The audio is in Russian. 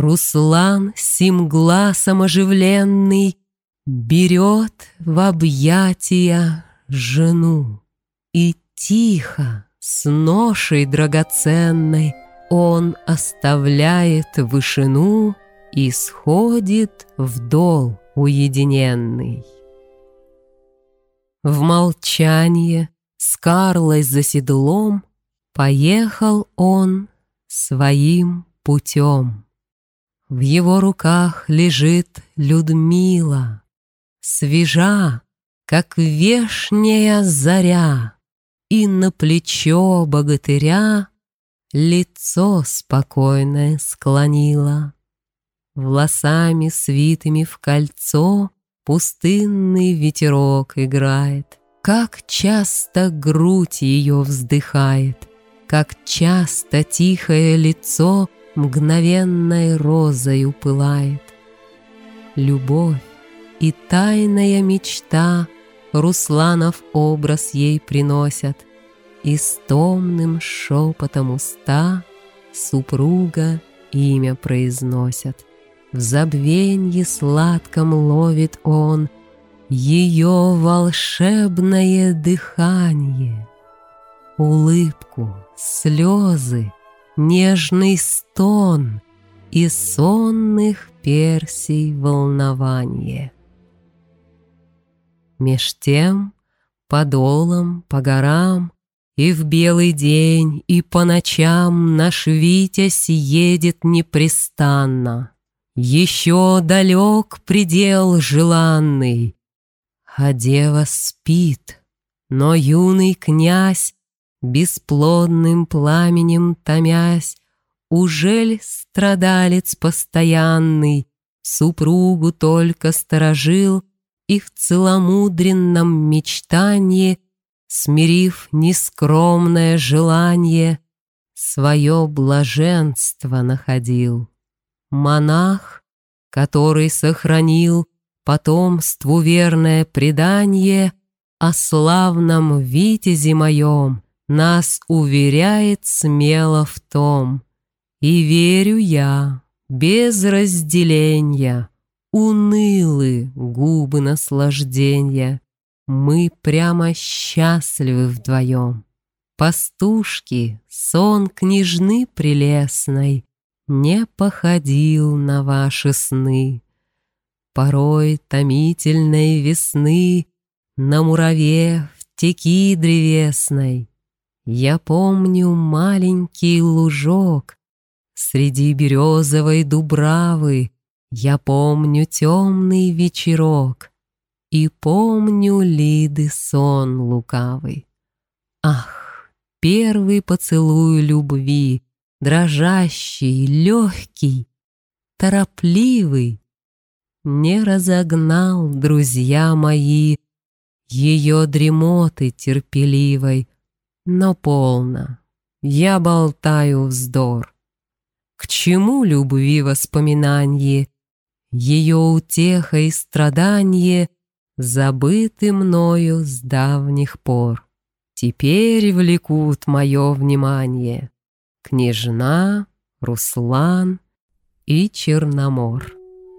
Руслан сим глазом оживленный Берет в объятия жену И тихо, с ношей драгоценной Он оставляет вышину И сходит в дол уединенный. В молчании с Карлой за седлом Поехал он своим путем. В его руках лежит Людмила, Свежа, как вешняя заря, И на плечо богатыря Лицо спокойное склонила. Волосами свитыми в кольцо Пустынный ветерок играет. Как часто грудь ее вздыхает, Как часто тихое лицо Мгновенной розой пылает. Любовь и тайная мечта Русланов образ ей приносят, И с томным шепотом уста Супруга имя произносят. В забвенье сладком ловит он Ее волшебное дыхание, Улыбку, слезы, нежный стон И сонных персей волнование. Меж тем, по долам, по горам, И в белый день, и по ночам Наш Витязь едет непрестанно. Еще далек предел желанный, А дева спит, но юный князь Бесплодным пламенем томясь, Ужель страдалец постоянный Супругу только сторожил И в целомудренном мечтании, Смирив нескромное желание, Свое блаженство находил. Монах, который сохранил Потомству верное предание О славном витязе моем — нас уверяет смело в том, И верю я, без разделения, Унылы губы наслаждения, Мы прямо счастливы вдвоем. Пастушки, сон княжны прелестной Не походил на ваши сны. Порой томительной весны На мураве в теки древесной я помню маленький лужок Среди березовой дубравы, Я помню темный вечерок И помню Лиды сон лукавый. Ах, первый поцелуй любви, Дрожащий, легкий, торопливый, Не разогнал, друзья мои, Ее дремоты терпеливой, но полно, я болтаю вздор. К чему любви воспоминанье, Ее утеха и страдание Забыты мною с давних пор. Теперь влекут мое внимание Княжна, Руслан и Черномор.